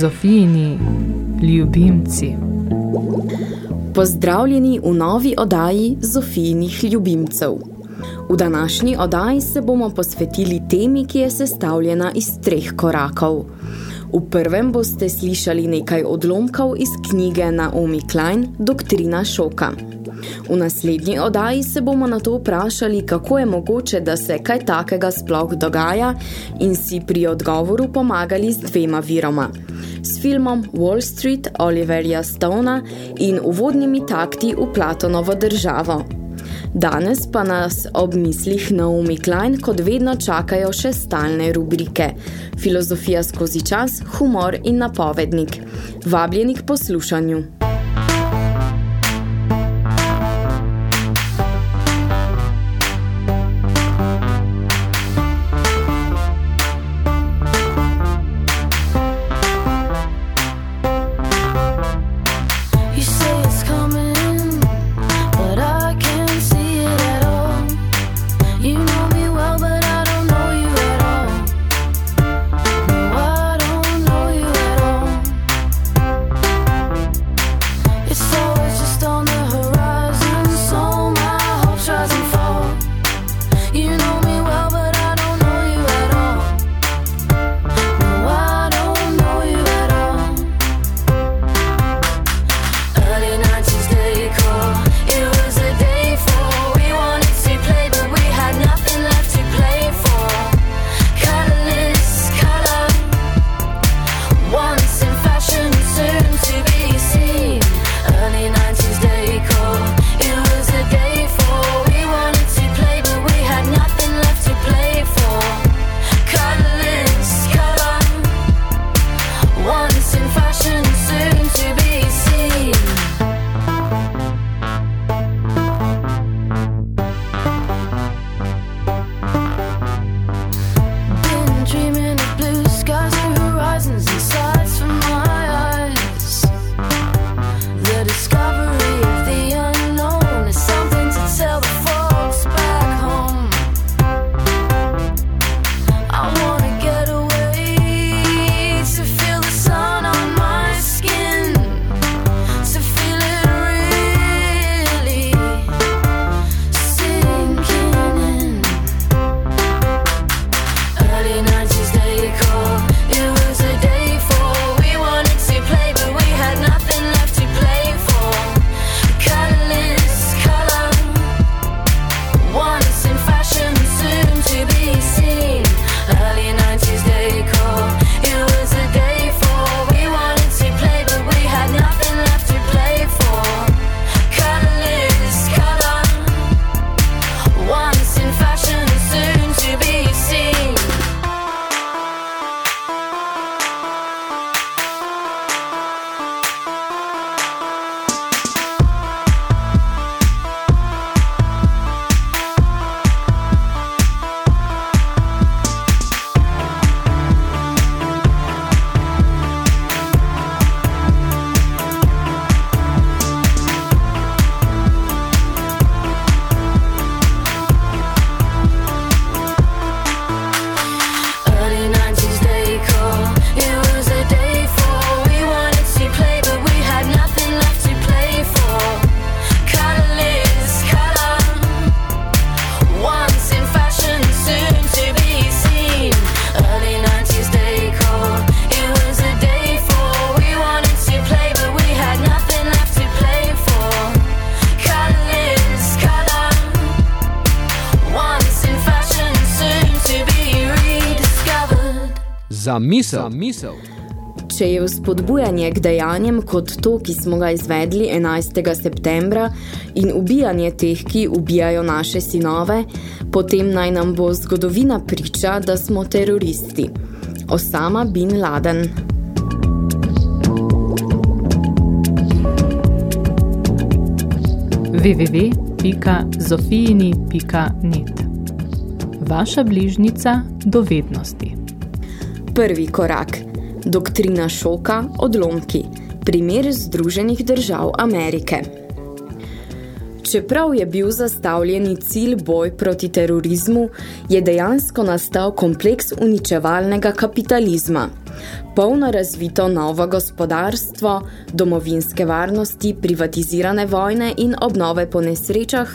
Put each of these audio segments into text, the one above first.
Zofijini ljubimci. Pozdravljeni v novi odaji Zofijinih ljubimcev. V današnji odaji se bomo posvetili temi, ki je sestavljena iz treh korakov. V prvem boste slišali nekaj odlomkov iz knjige Naomi Klein Doktrina šoka. V naslednji oddaji se bomo na to vprašali, kako je mogoče, da se kaj takega sploh dogaja in si pri odgovoru pomagali z dvema viroma. S filmom Wall Street Oliverja Stona in uvodnimi takti v Platonovo državo. Danes pa nas ob mislih Naomi Klein kot vedno čakajo še stalne rubrike Filozofija skozi čas, humor in napovednik. Vabljeni k poslušanju. Misel. Za misel. Če je vzpodbujanje k dejanjem kot to, ki smo ga izvedli 11. septembra in ubijanje teh, ki ubijajo naše sinove, potem naj nam bo zgodovina priča, da smo teroristi. Osama bin Laden www.zofijini.net Vaša bližnica dovednosti Prvi korak. Doktrina šoka, odlomki. Primer Združenih držav Amerike. Čeprav je bil zastavljeni cilj boj proti terorizmu, je dejansko nastal kompleks uničevalnega kapitalizma. Polno razvito novo gospodarstvo, domovinske varnosti, privatizirane vojne in obnove po nesrečah,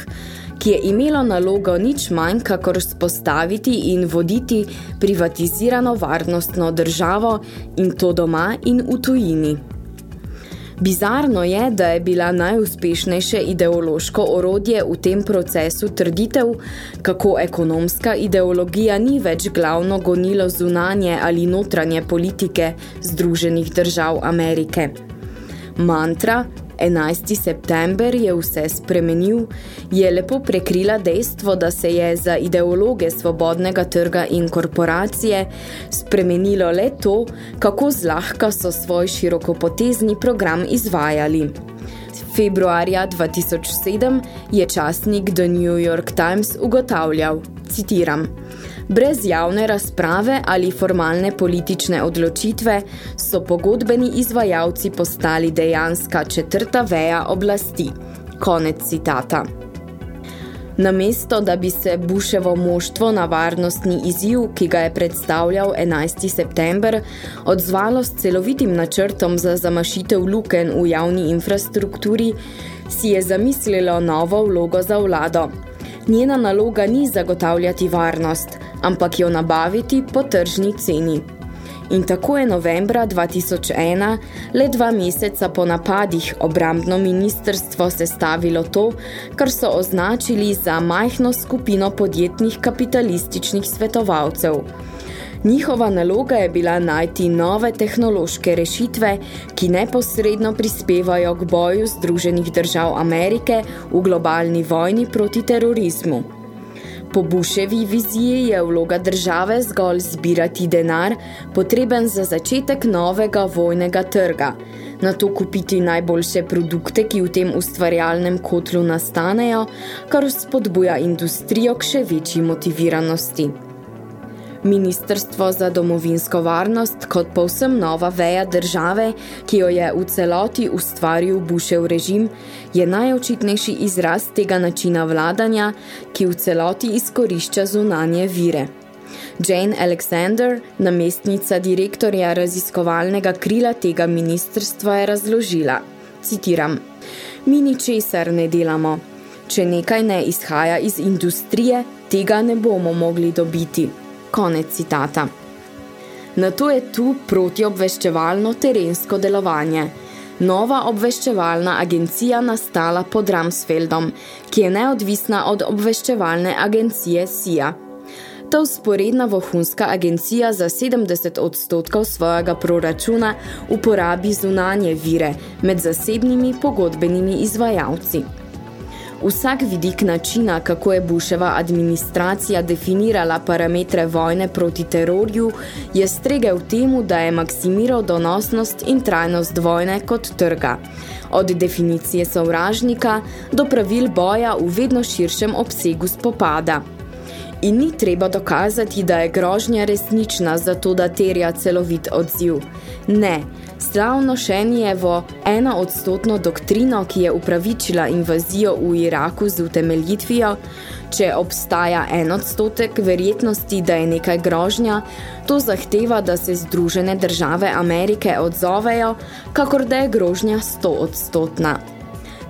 ki je imelo nalogo nič manj, kakor spostaviti in voditi privatizirano varnostno državo in to doma in v tujini. Bizarno je, da je bila najuspešnejše ideološko orodje v tem procesu trditev, kako ekonomska ideologija ni več glavno gonilo zunanje ali notranje politike Združenih držav Amerike. Mantra, 11. september je vse spremenil, je lepo prekrila dejstvo, da se je za ideologe svobodnega trga in korporacije spremenilo le to, kako zlahka so svoj širokopotezni program izvajali. Februarja 2007 je časnik The New York Times ugotavljal, citiram, Brez javne razprave ali formalne politične odločitve so pogodbeni izvajalci postali dejanska četrta veja oblasti. Konec citata. Namesto, da bi se Buševo moštvo na varnostni izziv, ki ga je predstavljal 11. september, odzvalo s celovitim načrtom za zamašitev luken v javni infrastrukturi, si je zamislilo novo vlogo za vlado. Njena naloga ni zagotavljati varnost, ampak jo nabaviti po tržni ceni. In tako je novembra 2001, le dva meseca po napadih, obrambno ministrstvo sestavilo to, kar so označili za majhno skupino podjetnih kapitalističnih svetovalcev. Njihova naloga je bila najti nove tehnološke rešitve, ki neposredno prispevajo k boju Združenih držav Amerike v globalni vojni proti terorizmu. Po Buševi viziji je vloga države zgolj zbirati denar, potreben za začetek novega vojnega trga, na to kupiti najboljše produkte, ki v tem ustvarjalnem kotlu nastanejo, kar spodbuja industrijo k še večji motiviranosti. Ministrstvo za domovinsko varnost kot povsem nova veja države, ki jo je v celoti ustvaril Bušev režim, je najočitnejši izraz tega načina vladanja, ki v celoti izkorišča zunanje vire. Jane Alexander, namestnica direktorja raziskovalnega krila tega ministrstva, je razložila, citiram, Mi ničesar ne delamo. Če nekaj ne izhaja iz industrije, tega ne bomo mogli dobiti. Konec citata. Na to je tu protiobveščevalno terensko delovanje. Nova obveščevalna agencija nastala pod Ramsfeldom, ki je neodvisna od obveščevalne agencije SIA. Ta usporedna vohunska agencija za 70 odstotkov svojega proračuna uporabi zunanje vire med zasebnimi pogodbenimi izvajalci. Vsak vidik načina, kako je Buševa administracija definirala parametre vojne proti terorju, je stregel temu, da je maksimiral donosnost in trajnost vojne kot trga. Od definicije sovražnika do pravil boja v vedno širšem obsegu spopada. In ni treba dokazati, da je grožnja resnična, zato da terja celovit odziv. Ne, Slavno Šenjevo ena odstotno doktrino, ki je upravičila invazijo v Iraku z utemeljitvijo, če obstaja en odstotek verjetnosti, da je nekaj grožnja, to zahteva, da se Združene države Amerike odzovejo, kakor da je grožnja sto odstotna.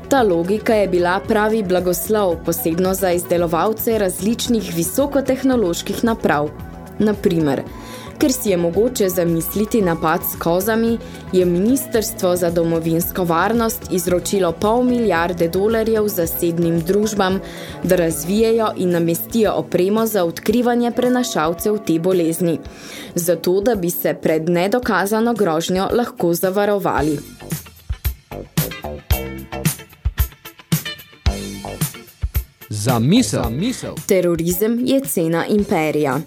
Ta logika je bila pravi blagoslov, posebno za izdelovalce različnih visokotehnoloških naprav. Naprimer, Ker si je mogoče zamisliti napad s kozami, je Ministrstvo za domovinsko varnost izročilo pol milijarde dolarjev zasebnim družbam, da razvijajo in namestijo opremo za odkrivanje prenašalcev te bolezni, zato da bi se pred nedokazano grožnjo lahko zavarovali. Za misel. Za misel. Terorizem je cena imperija.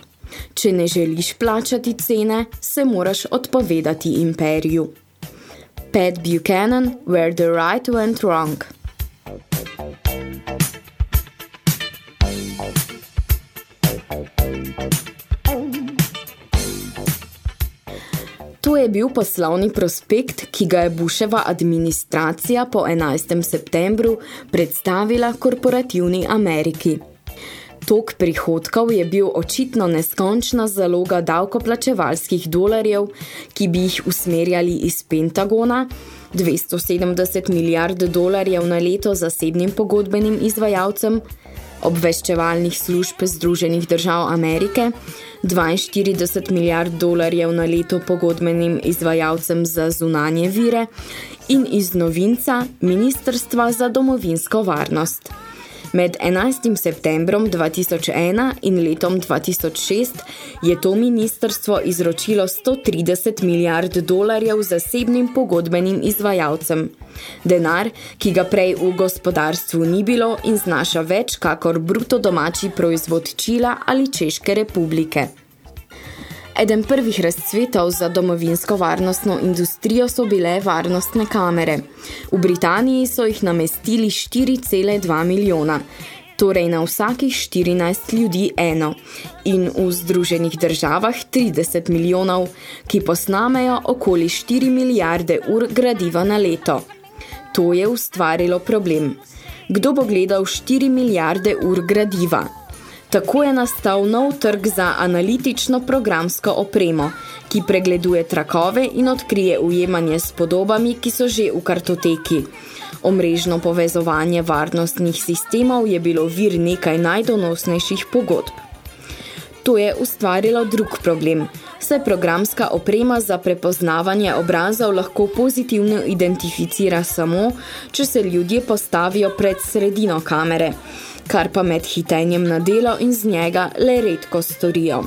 Če ne želiš plačati cene, se moraš odpovedati imperiju. Pat Buchanan, Where the Right Went Wrong. To je bil poslovni prospekt, ki ga je Busheva administracija po 11. septembru predstavila korporativni Ameriki. Tok prihodkov je bil očitno neskončna zaloga davkoplačevalskih dolarjev, ki bi jih usmerjali iz Pentagona, 270 milijard dolarjev na leto zasebnim pogodbenim izvajalcem, obveščevalnih služb Združenih držav Amerike, 42 milijard dolarjev na leto pogodbenim izvajalcem za zunanje vire in iz novinca Ministrstva za domovinsko varnost. Med 11. septembrom 2001 in letom 2006 je to ministrstvo izročilo 130 milijard dolarjev zasebnim pogodbenim izvajalcem. Denar, ki ga prej v gospodarstvu ni bilo in znaša več kakor bruto domači proizvod Čila ali Češke republike. Eden prvih razcvetov za domovinsko varnostno industrijo so bile varnostne kamere. V Britaniji so jih namestili 4,2 milijona, torej na vsakih 14 ljudi eno, in v Združenih državah 30 milijonov, ki posnamejo okoli 4 milijarde ur gradiva na leto. To je ustvarilo problem. Kdo bo gledal 4 milijarde ur gradiva? Tako je nastal nov trg za analitično programsko opremo, ki pregleduje trakove in odkrije ujemanje s podobami, ki so že v kartoteki. Omrežno povezovanje varnostnih sistemov je bilo vir nekaj najdonosnejših pogodb. To je ustvarilo drug problem, saj programska oprema za prepoznavanje obrazov lahko pozitivno identificira samo, če se ljudje postavijo pred sredino kamere – kar pa med hitenjem na delo in z njega le redko storijo.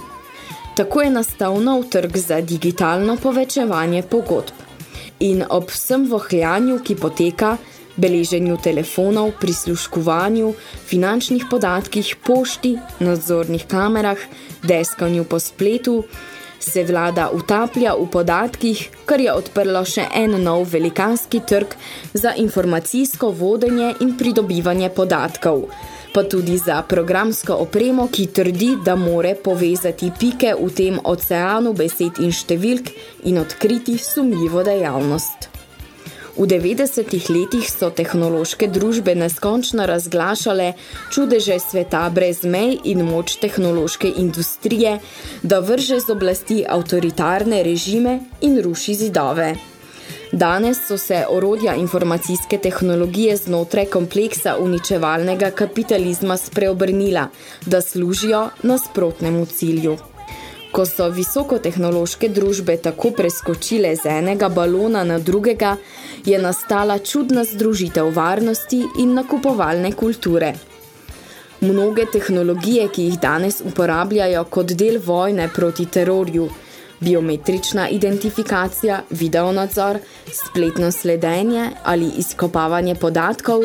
Tako je nastal nov trg za digitalno povečevanje pogodb. In ob vsem vohljanju, ki poteka, beleženju telefonov, prisluškovanju, finančnih podatkih, pošti, nadzornih kamerah, deskanju po spletu, se vlada utaplja v podatkih, kar je odprlo še en nov velikanski trg za informacijsko vodenje in pridobivanje podatkov – pa tudi za programsko opremo, ki trdi, da more povezati pike v tem oceanu besed in številk in odkriti sumljivo dejavnost. V 90-ih letih so tehnološke družbe neskončno razglašale čudeže sveta brez mej in moč tehnološke industrije, da vrže z oblasti avtoritarne režime in ruši zidove. Danes so se orodja informacijske tehnologije znotraj kompleksa uničevalnega kapitalizma spreobrnila, da služijo nasprotnemu cilju. Ko so visokotehnološke družbe tako preskočile z enega balona na drugega, je nastala čudna združitev varnosti in nakupovalne kulture. Mnoge tehnologije, ki jih danes uporabljajo kot del vojne proti terorju, biometrična identifikacija, videonadzor, spletno sledenje ali izkopavanje podatkov,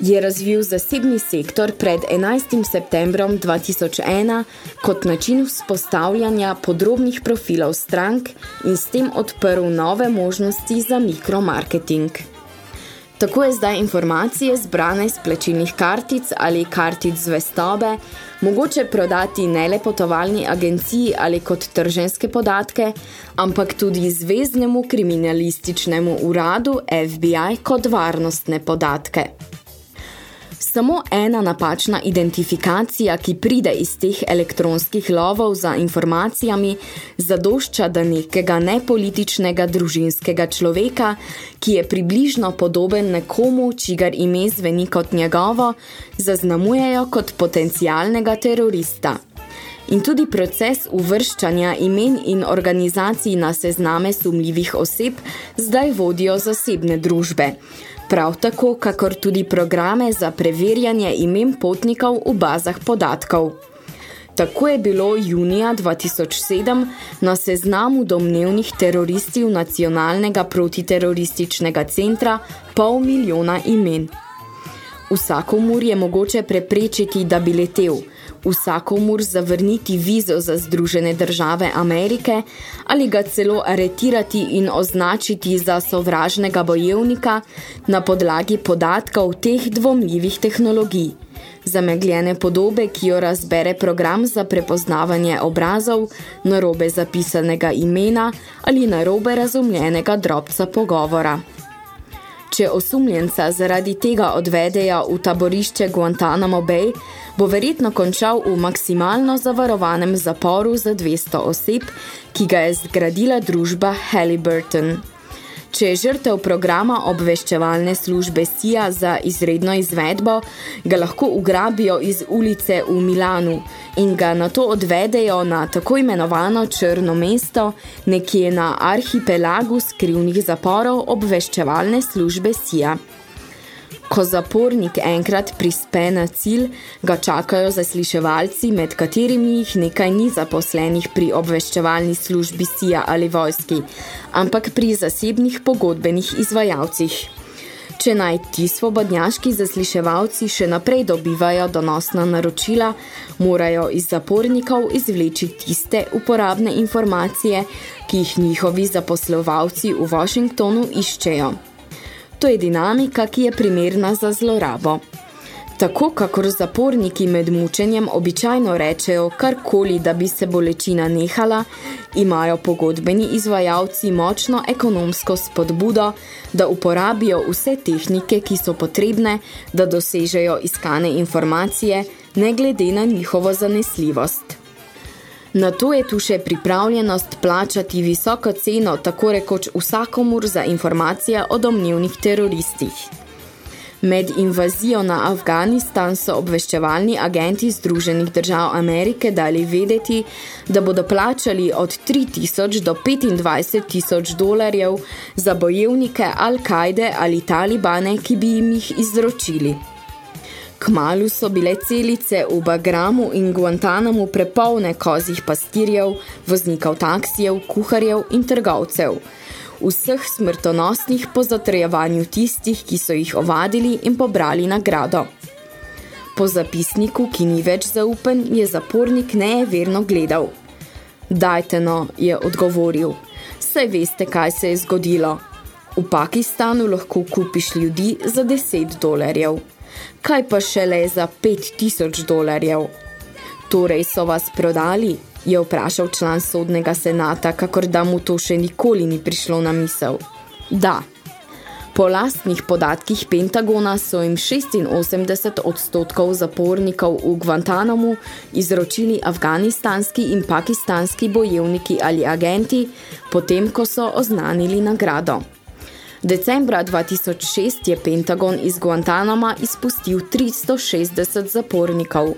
je razvil zasebni sektor pred 11. septembrom 2001 kot način vzpostavljanja podrobnih profilov strank in s tem odprl nove možnosti za mikromarketing. Tako je zdaj informacije zbrane iz plačilnih kartic ali kartic zvestobe mogoče prodati ne le potovalni agenciji ali kot trženske podatke, ampak tudi zveznemu kriminalističnemu uradu FBI kot varnostne podatke. Samo ena napačna identifikacija, ki pride iz teh elektronskih lovov za informacijami, zadošča da nekega nepolitičnega družinskega človeka, ki je približno podoben nekomu, čigar ime zveni kot njegovo, zaznamujejo kot potencialnega terorista. in tudi proces uvrščanja imen in organizacij na sezname sumljivih oseb zdaj vodijo zasebne družbe. Prav tako, kakor tudi programe za preverjanje imen potnikov v bazah podatkov. Tako je bilo junija 2007 na seznamu domnevnih teroristov nacionalnega protiterorističnega centra pol milijona imen. Vsakomur je mogoče preprečiti, da bi letel, vsakomur zavrniti vizo za Združene države Amerike ali ga celo aretirati in označiti za sovražnega bojevnika na podlagi podatkov teh dvomljivih tehnologij – zamegljene podobe, ki jo razbere program za prepoznavanje obrazov, narobe zapisanega imena ali narobe razumljenega drobca pogovora. Če osumljenca zaradi tega odvedejo v taborišče Guantanamo Bay, bo verjetno končal v maksimalno zavarovanem zaporu za 200 oseb, ki ga je zgradila družba Halliburton. Če je žrtev programa obveščevalne službe SIA za izredno izvedbo, ga lahko ugrabijo iz ulice v Milanu in ga nato odvedejo na tako imenovano črno mesto, nekje na arhipelagu skrivnih zaporov obveščevalne službe SIA. Ko zapornik enkrat prispe na cilj, ga čakajo zasliševalci, med katerimi jih nekaj ni zaposlenih pri obveščevalni službi SIA ali vojski, ampak pri zasebnih pogodbenih izvajalcih. Če naj ti svobodnjaški zasliševalci še naprej dobivajo donosna naročila, morajo iz zapornikov izvleči tiste uporabne informacije, ki jih njihovi zaposlovalci v Washingtonu iščejo. To je dinamika, ki je primerna za zlorabo. Tako, kakor zaporniki med mučenjem običajno rečejo karkoli, da bi se bolečina nehala, imajo pogodbeni izvajalci močno ekonomsko spodbudo, da uporabijo vse tehnike, ki so potrebne, da dosežejo iskane informacije, ne glede na njihovo zanesljivost. Na to je tu še pripravljenost plačati visoko ceno tako rekoč vsakomur za informacije o domnevnih teroristih. Med invazijo na Afganistan so obveščevalni agenti Združenih držav Amerike dali vedeti, da bodo plačali od 3000 do 25 tisoč dolarjev za bojevnike Al-Kaide ali Talibane, ki bi jim jih izročili. Kmalu so bile celice v Bagramu in Guantanamu prepolne kozih pastirjev, voznikov taksijev, kuharjev in trgovcev. Vseh smrtonosnih po zatrjevanju tistih, ki so jih ovadili in pobrali nagrado. Po zapisniku, ki ni več zaupen, je zapornik nejeverno gledal. Dajte no, je odgovoril. Saj veste, kaj se je zgodilo. V Pakistanu lahko kupiš ljudi za 10 dolarjev kaj pa šele za 5000 dolarjev. Torej so vas prodali, je vprašal član sodnega senata, kakor da mu to še nikoli ni prišlo na misel. Da. Po lastnih podatkih Pentagona so jim 86 odstotkov zapornikov v Guantanamu izročili afganistanski in pakistanski bojevniki ali agenti, potem ko so oznanili nagrado. Decembra 2006 je Pentagon iz Guantanama izpustil 360 zapornikov.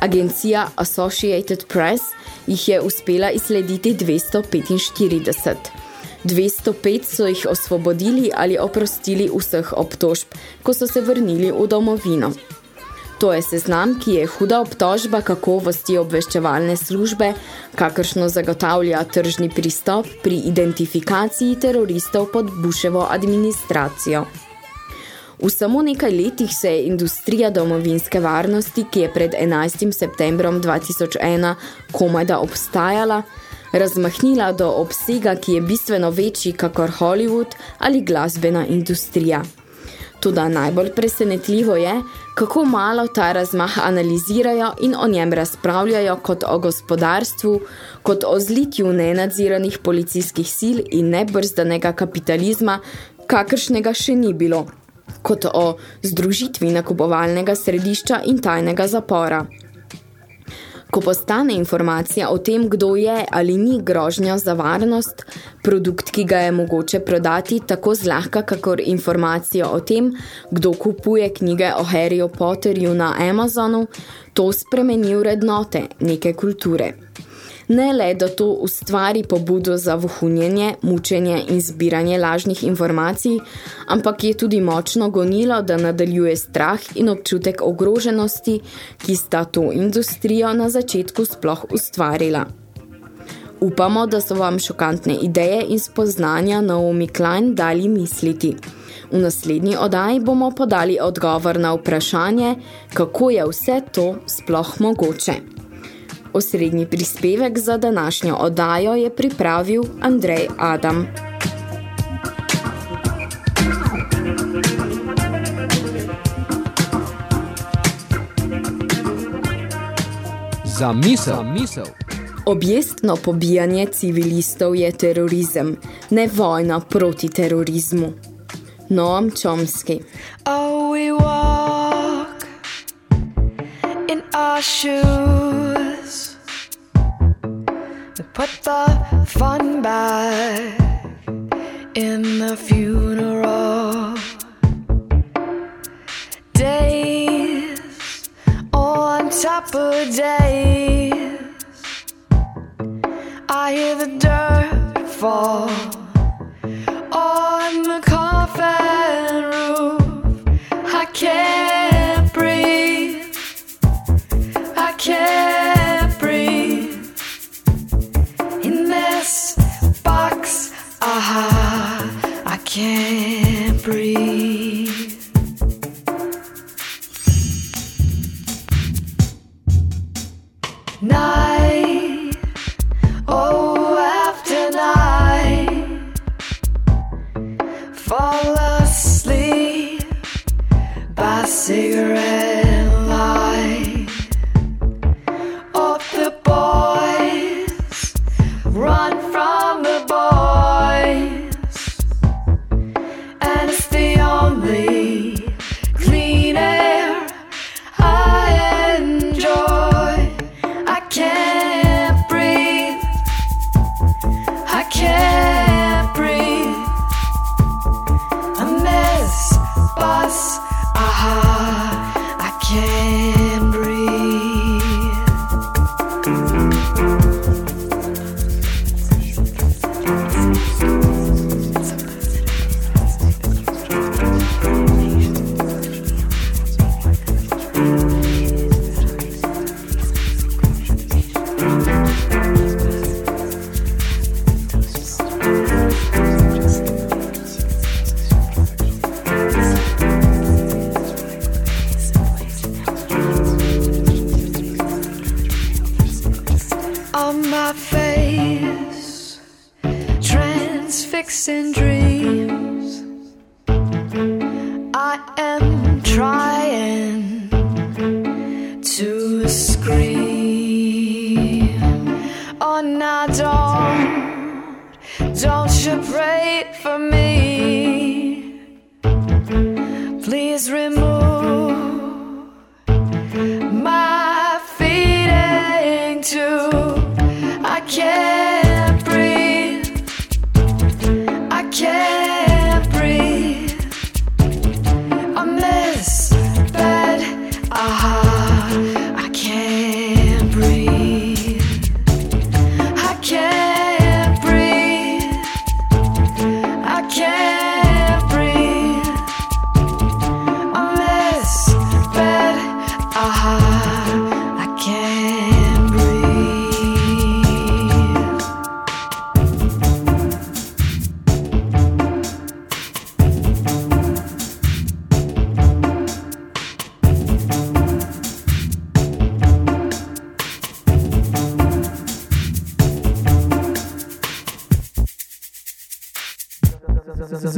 Agencija Associated Press jih je uspela izslediti 245. 205 so jih osvobodili ali oprostili vseh obtožb, ko so se vrnili v domovino. To je seznam, ki je huda obtožba kakovosti obveščevalne službe, kakršno zagotavlja tržni pristop pri identifikaciji teroristov pod Bushevo administracijo. V samo nekaj letih se je industrija domovinske varnosti, ki je pred 11. septembrom 2001 komajda obstajala, razmahnila do obsega, ki je bistveno večji kakor Hollywood ali glasbena industrija. Toda najbolj presenetljivo je, kako malo ta razmah analizirajo in o njem razpravljajo kot o gospodarstvu, kot o zlitju nenadziranih policijskih sil in nebrzdanega kapitalizma, kakršnega še ni bilo, kot o združitvi nakupovalnega središča in tajnega zapora. Ko postane informacija o tem, kdo je ali ni grožnja za varnost, produkt, ki ga je mogoče prodati tako zlahka, kakor informacijo o tem, kdo kupuje knjige o Harryju Potterju na Amazonu, to spremeni vrednote neke kulture. Ne le, da to ustvari pobudo za vohunjenje, mučenje in zbiranje lažnih informacij, ampak je tudi močno gonilo, da nadaljuje strah in občutek ogroženosti, ki sta to industrijo na začetku sploh ustvarila. Upamo, da so vam šokantne ideje in spoznanja Naomi Klein dali misliti. V naslednji oddaji bomo podali odgovor na vprašanje, kako je vse to sploh mogoče. Osrednji prispevek za današnjo oddajo je pripravil Andrej Adam. Za misel, misel. Objestno pobijanje civilistov je terorizem, ne vojna proti terorizmu. Noam Chomsky. Oh, we walk in our shoes. We put the fun back in the funeral. Days on top of days. I hear the dirt fall on the coffin roof. I can't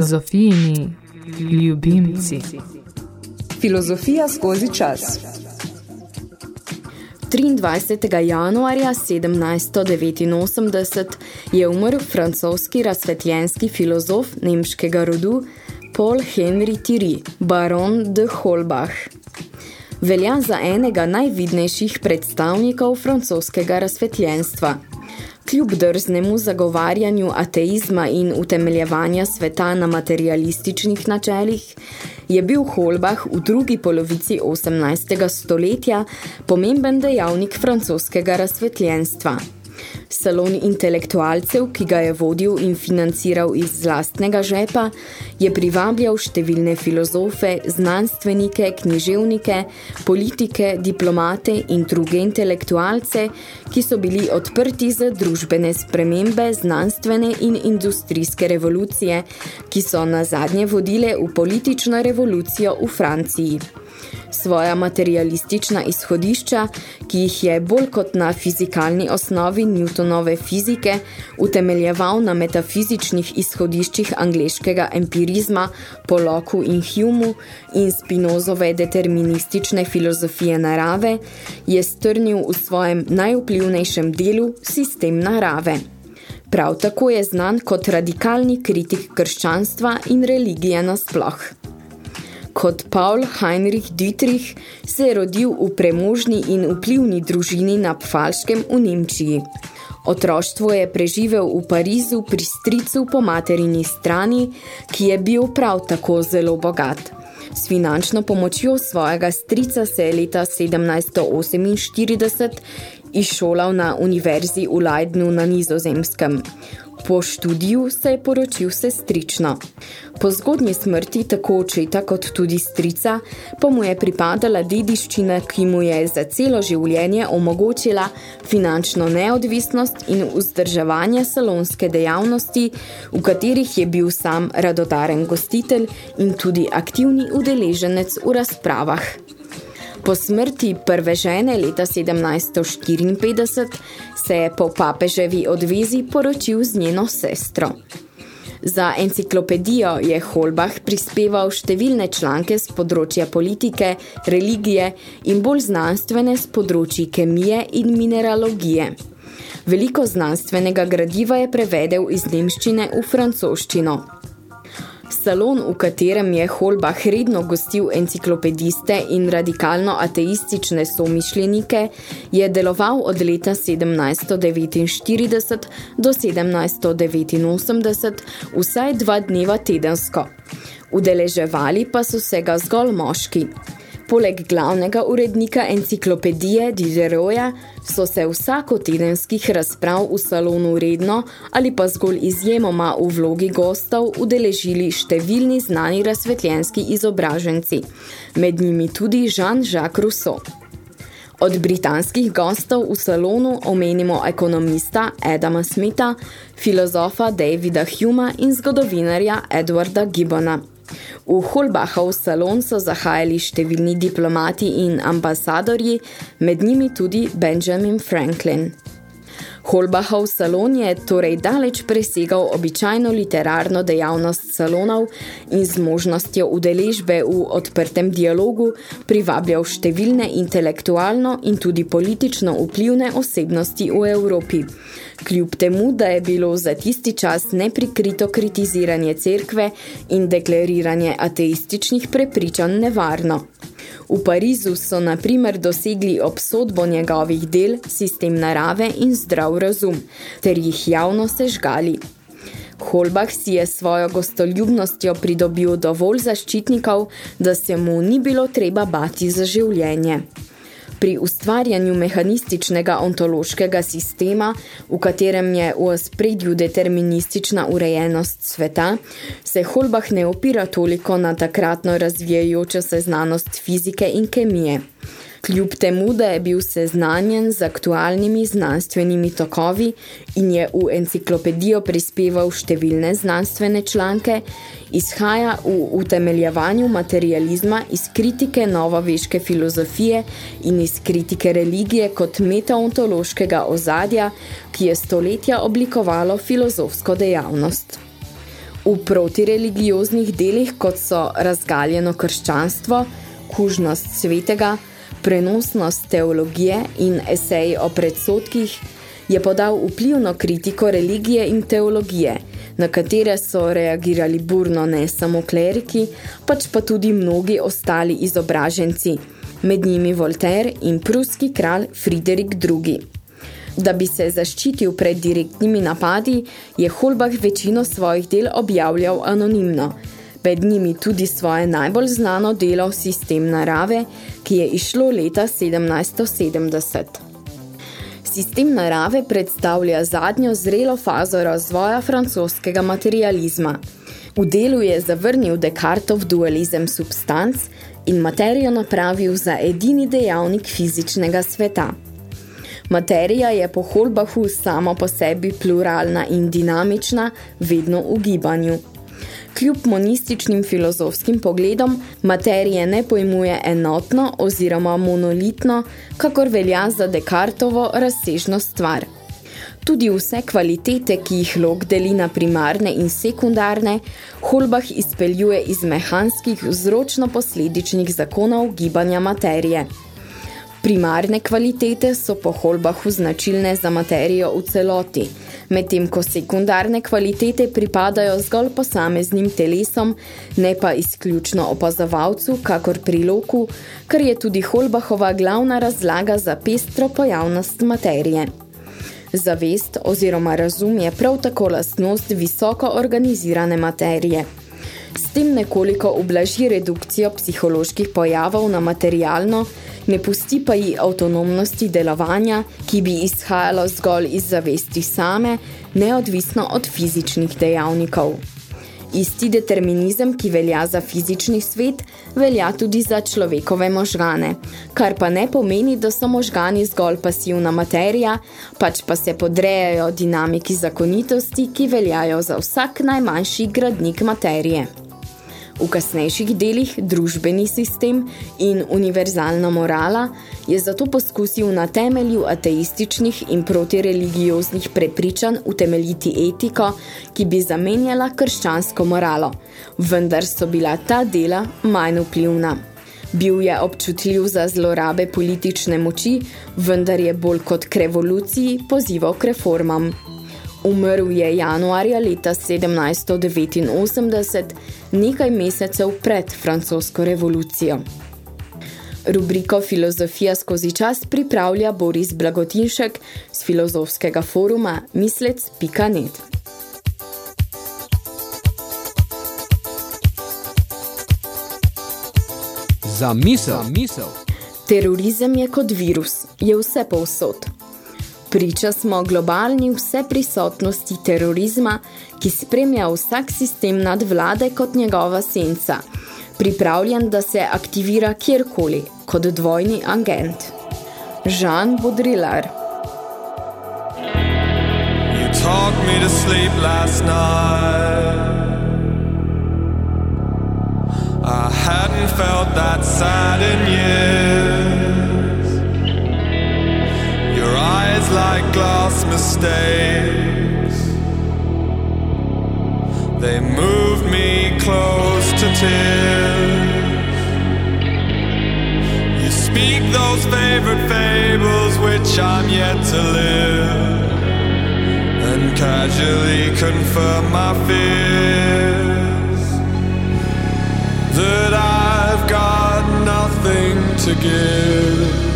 Zofijini ljubimci. Filozofija skozi čas. 23. januarja 1789 je umrl francoski razsvetljenski filozof nemškega rodu Paul Henry Thierry, baron de Holbach. Velja za enega najvidnejših predstavnikov francoskega razsvetljenstva. Kljub drznemu zagovarjanju ateizma in utemeljevanja sveta na materialističnih načelih, je bil Holbach v drugi polovici 18. stoletja pomemben dejavnik francoskega razsvetljenstva. Salon intelektualcev, ki ga je vodil in financiral iz lastnega žepa, je privabljal številne filozofe, znanstvenike, književnike, politike, diplomate in druge intelektualce, ki so bili odprti za družbene spremembe, znanstvene in industrijske revolucije, ki so na zadnje vodile v politično revolucijo v Franciji svoja materialistična izhodišča, ki jih je bolj kot na fizikalni osnovi Newtonove fizike utemeljeval na metafizičnih izhodiščih angleškega empirizma po Locku in Humeu in Spinozove deterministične filozofije narave, je strnil v svojem najvplivnejšem delu sistem narave. Prav tako je znan kot radikalni kritik krščanstva in religije nasploh kot Paul Heinrich Dietrich se je rodil v premožni in vplivni družini na Pfalškem v Nemčiji. Otroštvo je preživel v Parizu pri stricu po materini strani, ki je bil prav tako zelo bogat. S finančno pomočjo svojega strica se je leta 1748 izšolal na univerzi v Leidnu na nizozemskem. Po študiju se je poročil sestrično. Po zgodnji smrti tako očeta kot tudi strica pa mu je pripadala dediščina, ki mu je za celo življenje omogočila finančno neodvisnost in vzdrževanje salonske dejavnosti, v katerih je bil sam radodaren gostitelj in tudi aktivni udeleženec v razpravah. Po smrti prve žene leta 1754 se je po papeževi odvezi poročil z njeno sestro. Za enciklopedijo je Holbach prispeval številne članke z področja politike, religije in bolj znanstvene z področji kemije in mineralogije. Veliko znanstvenega gradiva je prevedel iz nemščine v francoščino. Salon, v katerem je Holbach redno gostil enciklopediste in radikalno ateistične somišljenike, je deloval od leta 1749 do 1789 vsaj dva dneva tedensko. Udeleževali pa so se ga zgolj moški. Poleg glavnega urednika enciklopedije Dideroja so se vsako tedenskih razprav v salonu redno ali pa zgolj izjemoma v vlogi gostov udeležili številni znani razsvetljenski izobraženci, med njimi tudi Jean-Jacques Rousseau. Od britanskih gostov v salonu omenimo ekonomista Adama Smitha, filozofa Davida Huma in zgodovinarja Edwarda Gibbona. V Holbachov salon so zahajali številni diplomati in ambasadorji, med njimi tudi Benjamin Franklin. Holbachov salon je torej daleč presegal običajno literarno dejavnost salonov in z možnostjo udeležbe v odprtem dialogu privabljal številne intelektualno in tudi politično vplivne osebnosti v Evropi. Kljub temu, da je bilo za tisti čas neprikrito kritiziranje cerkve in deklariranje ateističnih prepričanj nevarno. V Parizu so na primer dosegli obsodbo njegovih del, sistem narave in zdrav razum, ter jih javno sežgali. Holbach si je svojo gostoljubnostjo pridobil dovolj zaščitnikov, da se mu ni bilo treba bati za življenje. Pri ustvarjanju mehanističnega ontološkega sistema, v katerem je v spredju deterministična urejenost sveta, se Holbach ne opira toliko na takratno razvijajočo se znanost fizike in kemije. Kljub temu, da je bil seznanjen z aktualnimi znanstvenimi tokovi in je v enciklopedijo prispeval številne znanstvene članke, izhaja v utemeljevanju materializma iz kritike novoveške filozofije in iz kritike religije kot metaontološkega ozadja, ki je stoletja oblikovalo filozofsko dejavnost. V protireligioznih delih, kot so razgaljeno krščanstvo, kužnost svetega, prenosnost teologije in esej o predsotkih, je podal vplivno kritiko religije in teologije, na katere so reagirali burno ne samo kleriki, pač pa tudi mnogi ostali izobraženci, med njimi Voltaire in pruski kralj Friderik II. Da bi se zaščitil pred direktnimi napadi, je Holbach večino svojih del objavljal anonimno, med njimi tudi svoje najbolj znano delo Sistem narave, ki je išlo leta 1770. Sistem narave predstavlja zadnjo zrelo fazo razvoja francoskega materializma. V delu je zavrnil Descartov dualizem substanc in materijo napravil za edini dejavnik fizičnega sveta. Materija je po Holbachu samo po sebi pluralna in dinamična, vedno v gibanju. Kljub monističnim filozofskim pogledom, materije ne pojmuje enotno oziroma monolitno, kakor velja za Descartovo razsežno stvar. Tudi vse kvalitete, ki jih log deli na primarne in sekundarne, Holbach izpeljuje iz mehanskih vzročno-posledičnih zakonov gibanja materije. Primarne kvalitete so po Holbachu značilne za materijo v celoti, medtem ko sekundarne kvalitete pripadajo zgolj posameznim telesom, ne pa izključno opazovalcu, kakor pri loku, kar je tudi Holbachova glavna razlaga za pestro pojavnost materije. Zavest oziroma razum je prav tako lastnost visoko organizirane materije. S tem nekoliko ublaži redukcijo psiholoških pojavov na materialno, ne pusti pa ji avtonomnosti delovanja, ki bi izhajalo zgolj iz zavesti same, neodvisno od fizičnih dejavnikov. Isti determinizem, ki velja za fizični svet, velja tudi za človekove možgane, kar pa ne pomeni, da so možgani zgolj pasivna materija, pač pa se podrejajo dinamiki zakonitosti, ki veljajo za vsak najmanjši gradnik materije. V kasnejših delih družbeni sistem in univerzalna morala je zato poskusil na temelju ateističnih in protireligioznih prepričanj utemeljiti etiko, ki bi zamenjala krščansko moralo, vendar so bila ta dela manj vplivna. Bil je občutljiv za zlorabe politične moči, vendar je bolj kot k revoluciji pozival k reformam. Umrl je januarja leta 1789, nekaj mesecev pred francosko revolucijo. Rubriko Filozofija skozi čas pripravlja Boris Blagotinšek z filozofskega foruma mislec.net. Za misel. Misel. Terorizem je kot virus, je vse povsod. Priča smo globalni vseprisotnosti terorizma, ki spremlja vsak sistem nad vlade kot njegova senca, pripravljen, da se aktivira kjerkoli, kot dvojni agent. Jean Baudrillard You talked me to sleep last night. I hadn't felt that sad in years like glass mistakes. They moved me close to tears. You speak those favorite fables which I'm yet to live And casually confirm my fears. That I've got nothing to give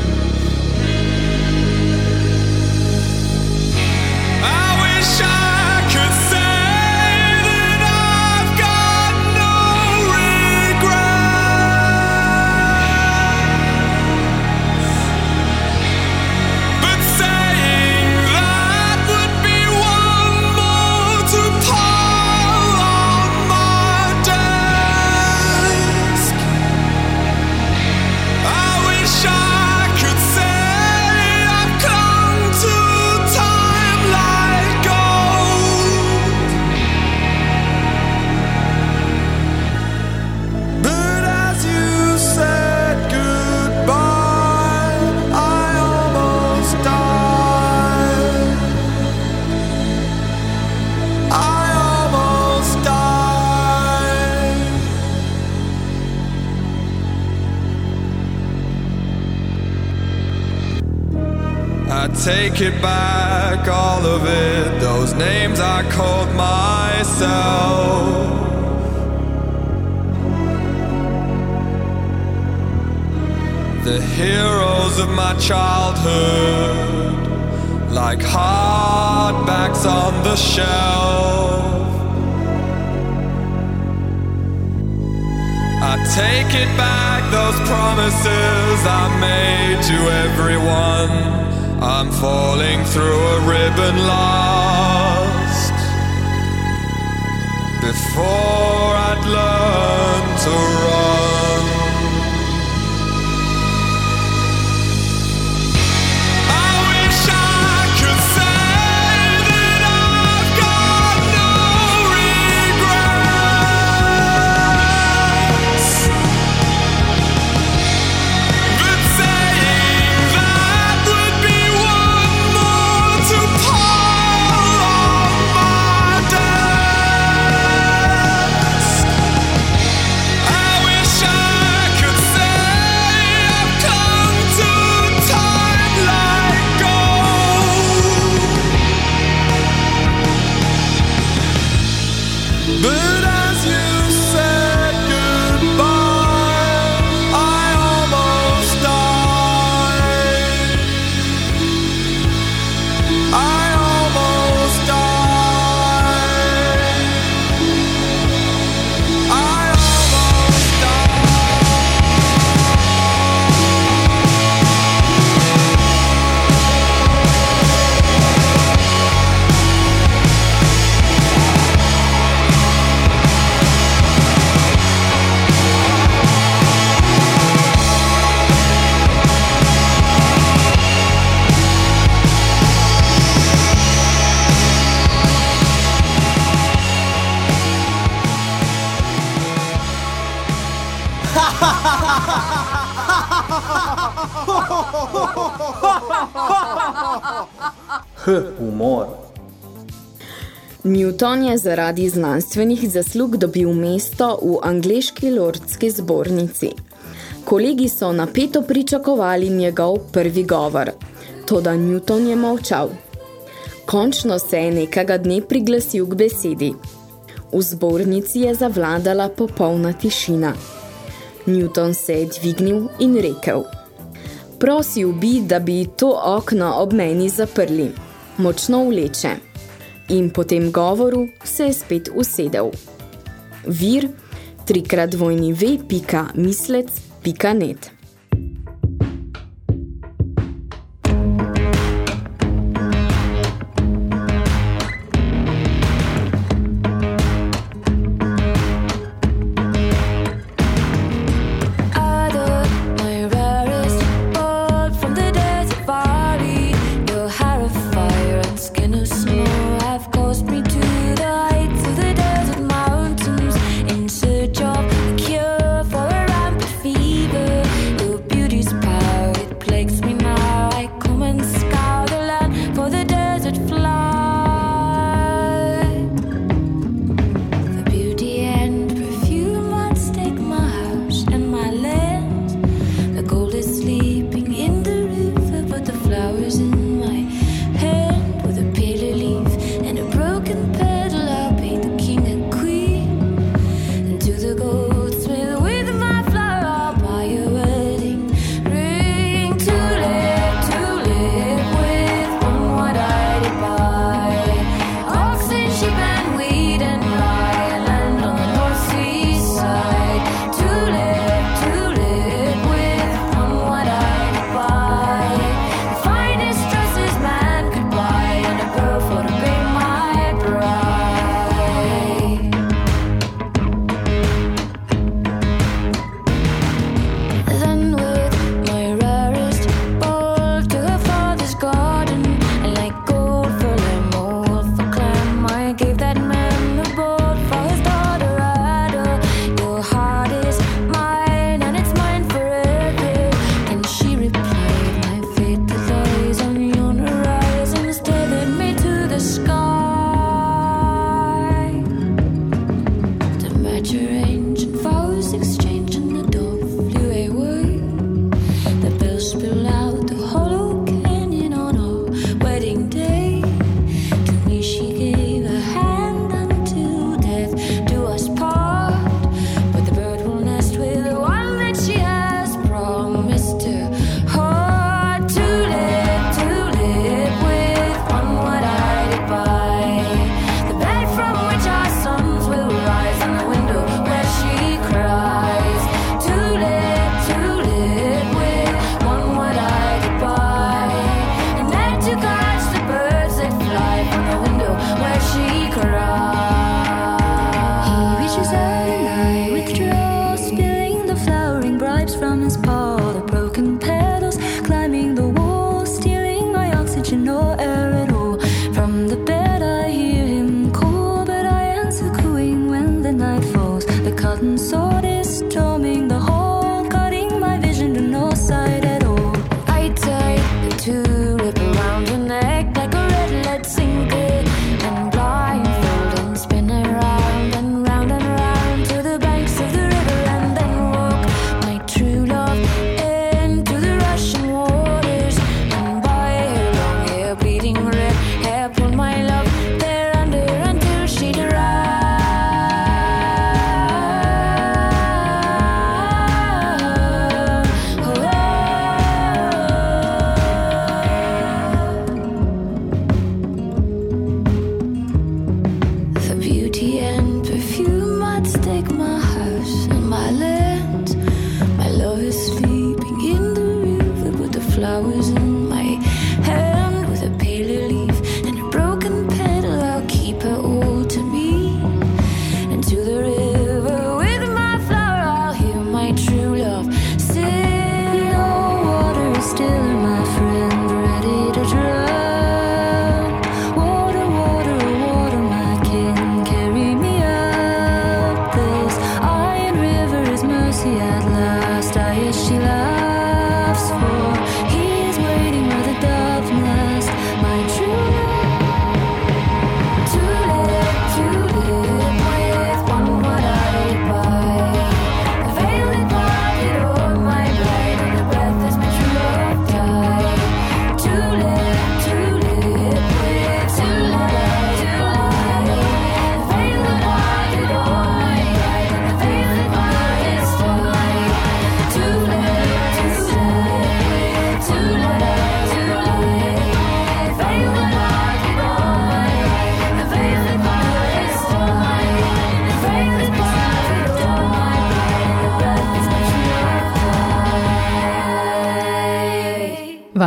take it back, all of it. Those names I called myself. the heroes of my childhood, like hardbacks on the shelf. I take it back, those promises I made to everyone. I'm falling through a ribbon lost. Before I'd learned to run. Newton je zaradi znanstvenih zaslug dobil mesto v angleški lordski zbornici. Kolegi so napeto pričakovali njegov prvi govor, toda Newton je molčal. Končno se je nekega dne priglasil k besedi. V zbornici je zavladala popolna tišina. Newton se je dvignil in rekel. Prosil bi, da bi to okno ob meni zaprli. Močno vleče. In po tem govoru se je spet usedel. Vir trikrat dvojni v pika mislec pika net.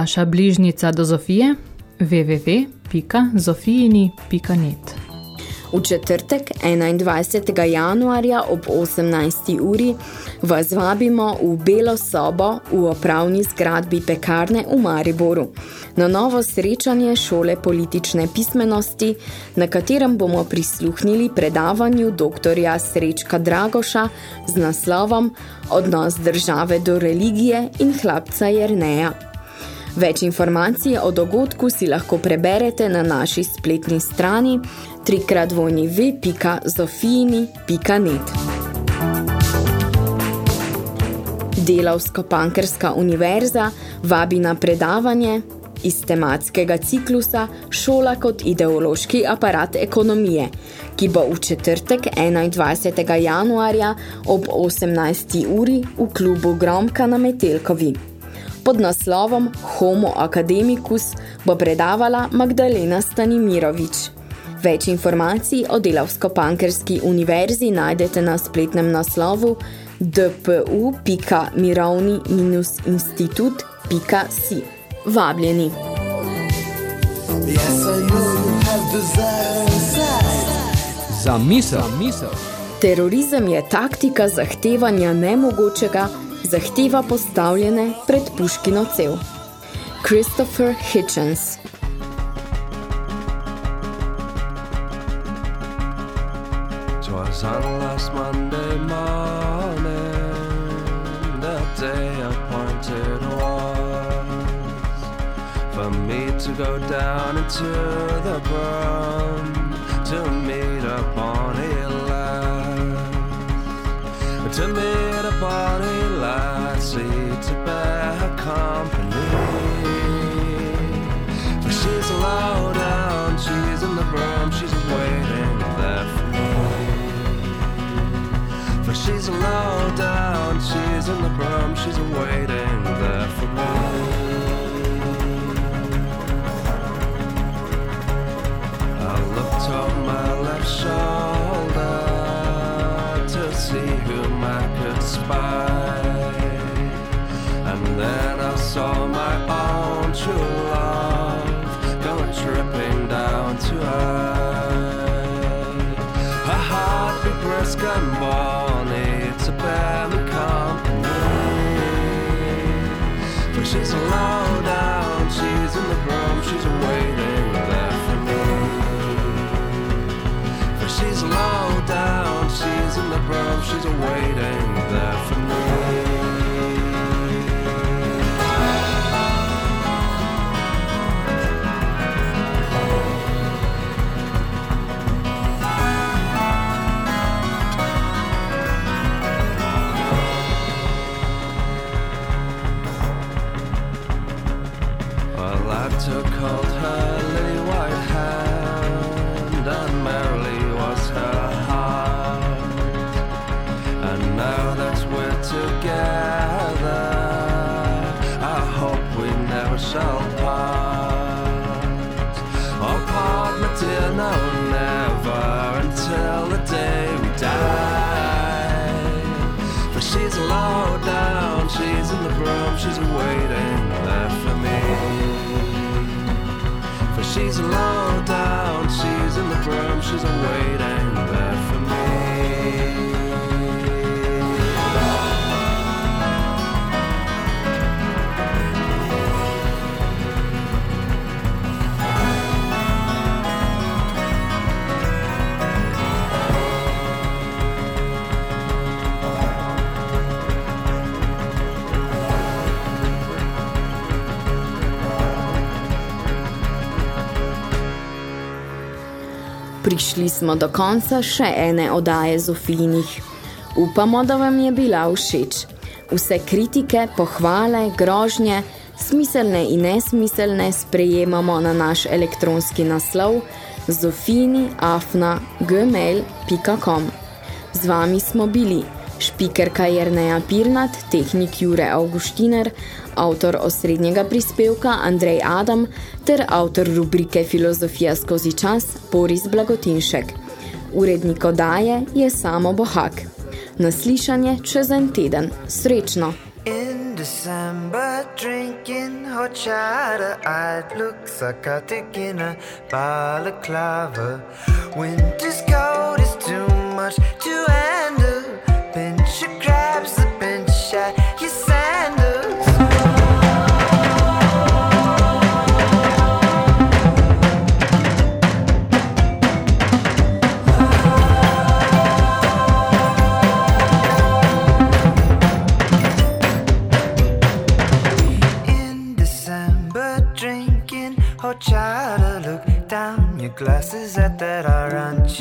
Vaša bližnica do Zofije www.zofijini.net V četrtek 21. januarja ob 18. uri vas vabimo v Belo sobo v opravni zgradbi pekarne v Mariboru na novo srečanje šole politične pismenosti, na katerem bomo prisluhnili predavanju doktorja Srečka Dragoša z naslovom Odnos države do religije in hlapca Jerneja. Več informacij o dogodku si lahko preberete na naši spletni strani www.zofijini.net Delavsko-Pankerska univerza vabi na predavanje iz tematskega ciklusa Šola kot ideološki aparat ekonomije, ki bo v četrtek 21. januarja ob 18. uri v klubu Gromka na Metelkovi. Pod naslovom Homo Academicus bo predavala Magdalena Stanimirovič. Več informacij o Delavsko-Pankerski univerzi najdete na spletnem naslovu dpu.mirovni-institut.si. Vabljeni! Za misel, za misel. Terorizem je taktika zahtevanja nemogočega, zahteva postavljene pred puškino cev. Christopher Hitchens. Twas on last Monday morning, the day appointed was. For me to go down into the brum to meet a bonny lad, to meet a bonny see to bear her company. For she's low down, she's in the brum, she's waiting there for me. For she's low down, she's in the brum, she's waiting there for me. Saw my own true is right. Prišli smo do konca še ene odaje Zofijinih. Upamo, da vam je bila všeč. Vse kritike, pohvale, grožnje, smiselne in nesmiselne sprejemamo na naš elektronski naslov zofini.afna.gmail.com. Z vami smo bili špikerka Jerneja Pirnat, tehnik Jure Augustiner, avtor osrednjega prispevka Andrej Adam ter avtor rubrike Filozofija skozi čas Boris Blagotinšek. Urednik odaje je Samo Bohak. Naslišanje čez en teden. Srečno! In December, drinking hot chata, I'd look psychotic in a balaclava. Winter's cold is too much to handle. try to look down. Your glasses at that orange